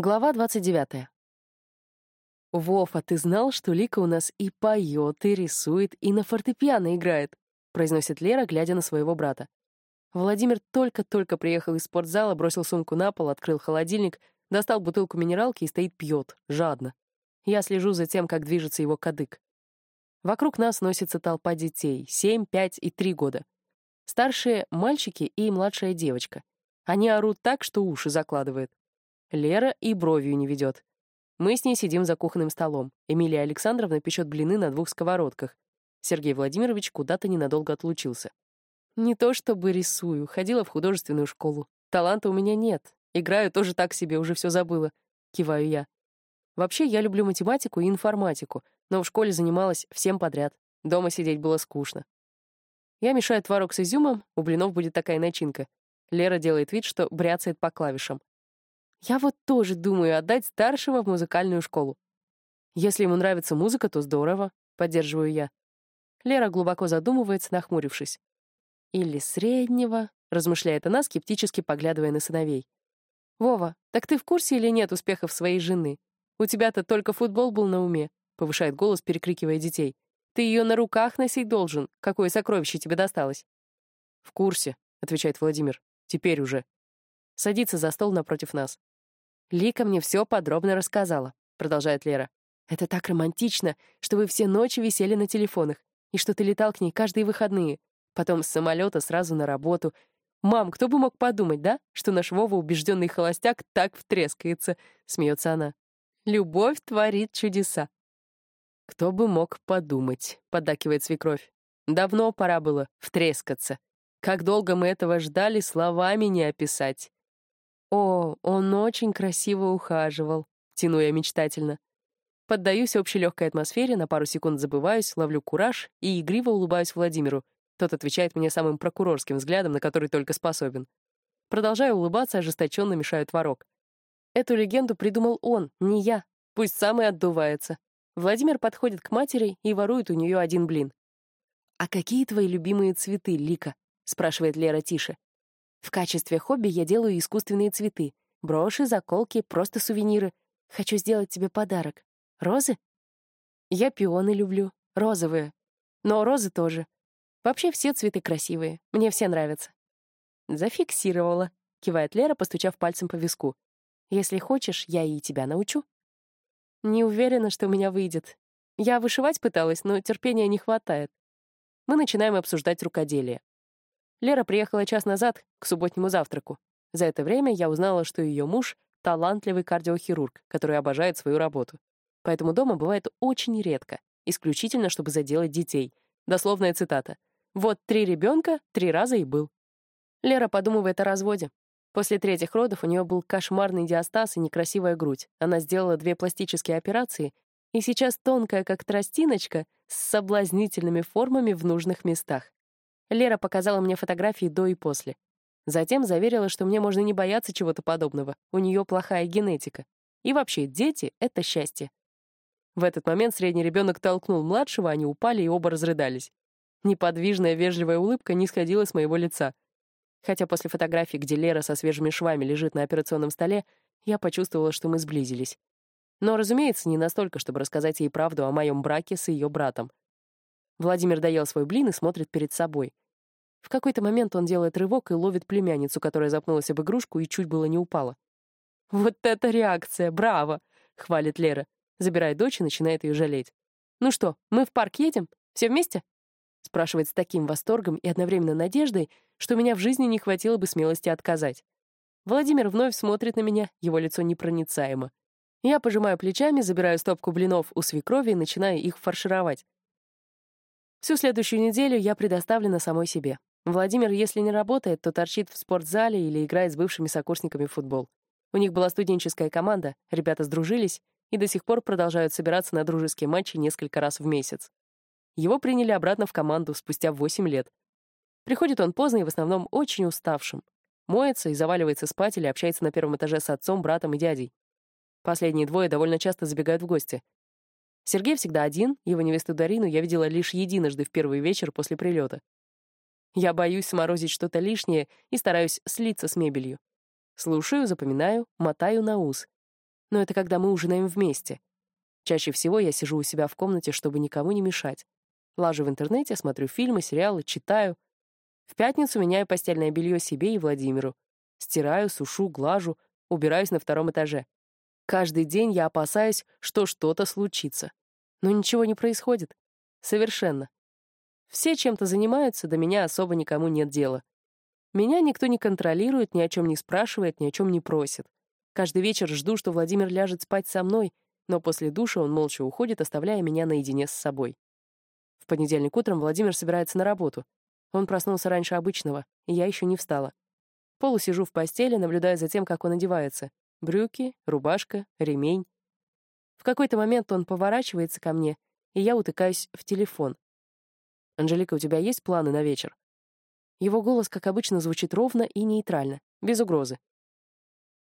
Глава 29. «Вов, ты знал, что Лика у нас и поет, и рисует, и на фортепиано играет?» — произносит Лера, глядя на своего брата. Владимир только-только приехал из спортзала, бросил сумку на пол, открыл холодильник, достал бутылку минералки и стоит пьет, жадно. Я слежу за тем, как движется его кадык. Вокруг нас носится толпа детей, семь, пять и три года. Старшие — мальчики и младшая девочка. Они орут так, что уши закладывает. Лера и бровью не ведет. Мы с ней сидим за кухонным столом. Эмилия Александровна печет блины на двух сковородках. Сергей Владимирович куда-то ненадолго отлучился. Не то чтобы рисую, ходила в художественную школу. Таланта у меня нет. Играю тоже так себе, уже все забыла. Киваю я. Вообще, я люблю математику и информатику, но в школе занималась всем подряд. Дома сидеть было скучно. Я мешаю творог с изюмом, у блинов будет такая начинка. Лера делает вид, что бряцает по клавишам. Я вот тоже думаю отдать старшего в музыкальную школу. Если ему нравится музыка, то здорово, поддерживаю я. Лера глубоко задумывается, нахмурившись. Или среднего, размышляет она, скептически поглядывая на сыновей. Вова, так ты в курсе или нет успехов своей жены? У тебя-то только футбол был на уме, повышает голос, перекрикивая детей. Ты ее на руках носить должен. Какое сокровище тебе досталось? В курсе, отвечает Владимир. Теперь уже. Садится за стол напротив нас. Лика мне все подробно рассказала, продолжает Лера. Это так романтично, что вы все ночи висели на телефонах, и что ты летал к ней каждые выходные, потом с самолета сразу на работу. Мам, кто бы мог подумать, да, что наш Вова убежденный холостяк так втрескается, смеется она. Любовь творит чудеса. Кто бы мог подумать, поддакивает свекровь. Давно пора было втрескаться. Как долго мы этого ждали, словами не описать. О, он очень красиво ухаживал, тяну я мечтательно. Поддаюсь общей легкой атмосфере, на пару секунд забываюсь, ловлю кураж и игриво улыбаюсь Владимиру. Тот отвечает мне самым прокурорским взглядом, на который только способен. Продолжаю улыбаться, ожесточенно мешаю творог. Эту легенду придумал он, не я. Пусть сам и отдувается. Владимир подходит к матери и ворует у нее один блин. «А какие твои любимые цветы, Лика?» — спрашивает Лера тише. В качестве хобби я делаю искусственные цветы. Броши, заколки, просто сувениры. Хочу сделать тебе подарок. Розы? Я пионы люблю. Розовые. Но розы тоже. Вообще все цветы красивые. Мне все нравятся. Зафиксировала. Кивает Лера, постучав пальцем по виску. Если хочешь, я и тебя научу. Не уверена, что у меня выйдет. Я вышивать пыталась, но терпения не хватает. Мы начинаем обсуждать рукоделие. Лера приехала час назад к субботнему завтраку. За это время я узнала, что ее муж — талантливый кардиохирург, который обожает свою работу. Поэтому дома бывает очень редко, исключительно, чтобы заделать детей. Дословная цитата. «Вот три ребенка, три раза и был». Лера подумывает о разводе. После третьих родов у нее был кошмарный диастаз и некрасивая грудь. Она сделала две пластические операции, и сейчас тонкая, как тростиночка, с соблазнительными формами в нужных местах. Лера показала мне фотографии до и после. Затем заверила, что мне можно не бояться чего-то подобного, у нее плохая генетика. И вообще, дети — это счастье. В этот момент средний ребенок толкнул младшего, они упали и оба разрыдались. Неподвижная вежливая улыбка не сходила с моего лица. Хотя после фотографии, где Лера со свежими швами лежит на операционном столе, я почувствовала, что мы сблизились. Но, разумеется, не настолько, чтобы рассказать ей правду о моем браке с ее братом. Владимир доел свой блин и смотрит перед собой. В какой-то момент он делает рывок и ловит племянницу, которая запнулась об игрушку и чуть было не упала. «Вот это реакция! Браво!» — хвалит Лера. Забирает дочь и начинает ее жалеть. «Ну что, мы в парк едем? Все вместе?» Спрашивает с таким восторгом и одновременно надеждой, что меня в жизни не хватило бы смелости отказать. Владимир вновь смотрит на меня, его лицо непроницаемо. Я пожимаю плечами, забираю стопку блинов у свекрови и начинаю их фаршировать. Всю следующую неделю я предоставлена самой себе. Владимир, если не работает, то торчит в спортзале или играет с бывшими сокурсниками в футбол. У них была студенческая команда, ребята сдружились и до сих пор продолжают собираться на дружеские матчи несколько раз в месяц. Его приняли обратно в команду спустя 8 лет. Приходит он поздно и в основном очень уставшим. Моется и заваливается спать или общается на первом этаже с отцом, братом и дядей. Последние двое довольно часто забегают в гости. Сергей всегда один, его невесту Дарину я видела лишь единожды в первый вечер после прилета. Я боюсь сморозить что-то лишнее и стараюсь слиться с мебелью. Слушаю, запоминаю, мотаю на ус. но это когда мы ужинаем вместе. Чаще всего я сижу у себя в комнате, чтобы никому не мешать. Лажу в интернете, смотрю фильмы, сериалы, читаю. В пятницу меняю постельное белье себе и Владимиру. Стираю, сушу, глажу, убираюсь на втором этаже. Каждый день я опасаюсь, что что-то случится. Но ничего не происходит. Совершенно. Все чем-то занимаются, до меня особо никому нет дела. Меня никто не контролирует, ни о чем не спрашивает, ни о чем не просит. Каждый вечер жду, что Владимир ляжет спать со мной, но после душа он молча уходит, оставляя меня наедине с собой понедельник утром Владимир собирается на работу. Он проснулся раньше обычного, и я еще не встала. Полу сижу в постели, наблюдая за тем, как он одевается. Брюки, рубашка, ремень. В какой-то момент он поворачивается ко мне, и я утыкаюсь в телефон. «Анжелика, у тебя есть планы на вечер?» Его голос, как обычно, звучит ровно и нейтрально, без угрозы.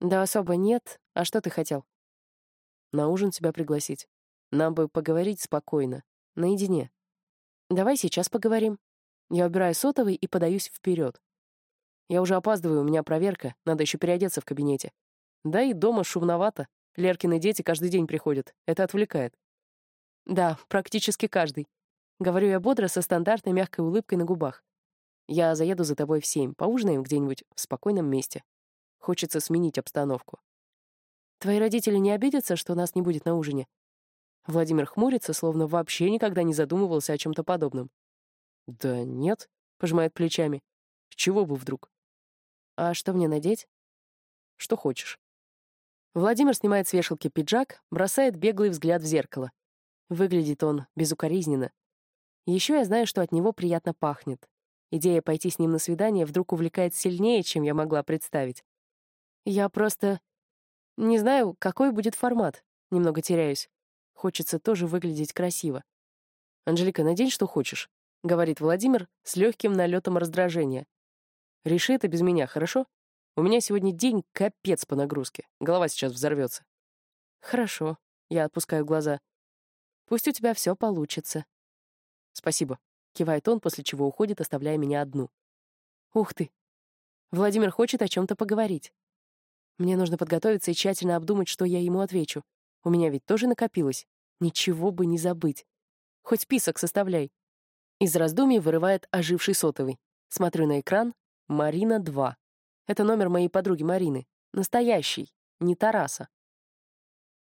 «Да особо нет. А что ты хотел?» «На ужин тебя пригласить. Нам бы поговорить спокойно, наедине». Давай сейчас поговорим. Я убираю сотовый и подаюсь вперед. Я уже опаздываю, у меня проверка, надо еще переодеться в кабинете. Да и дома шумновато. Леркины дети каждый день приходят. Это отвлекает. Да, практически каждый. Говорю я бодро, со стандартной мягкой улыбкой на губах. Я заеду за тобой в семь, поужинаем где-нибудь в спокойном месте. Хочется сменить обстановку. Твои родители не обидятся, что нас не будет на ужине? Владимир хмурится, словно вообще никогда не задумывался о чем-то подобном. «Да нет», — пожимает плечами. «С чего бы вдруг?» «А что мне надеть?» «Что хочешь». Владимир снимает с вешалки пиджак, бросает беглый взгляд в зеркало. Выглядит он безукоризненно. Еще я знаю, что от него приятно пахнет. Идея пойти с ним на свидание вдруг увлекает сильнее, чем я могла представить. Я просто... Не знаю, какой будет формат. Немного теряюсь. Хочется тоже выглядеть красиво. «Анжелика, надень, что хочешь», — говорит Владимир с легким налетом раздражения. «Реши это без меня, хорошо? У меня сегодня день капец по нагрузке. Голова сейчас взорвется». «Хорошо», — я отпускаю глаза. «Пусть у тебя все получится». «Спасибо», — кивает он, после чего уходит, оставляя меня одну. «Ух ты! Владимир хочет о чем-то поговорить. Мне нужно подготовиться и тщательно обдумать, что я ему отвечу. У меня ведь тоже накопилось. Ничего бы не забыть. Хоть список составляй. Из раздумий вырывает оживший сотовый. Смотрю на экран. Марина 2. Это номер моей подруги Марины. Настоящий, не Тараса.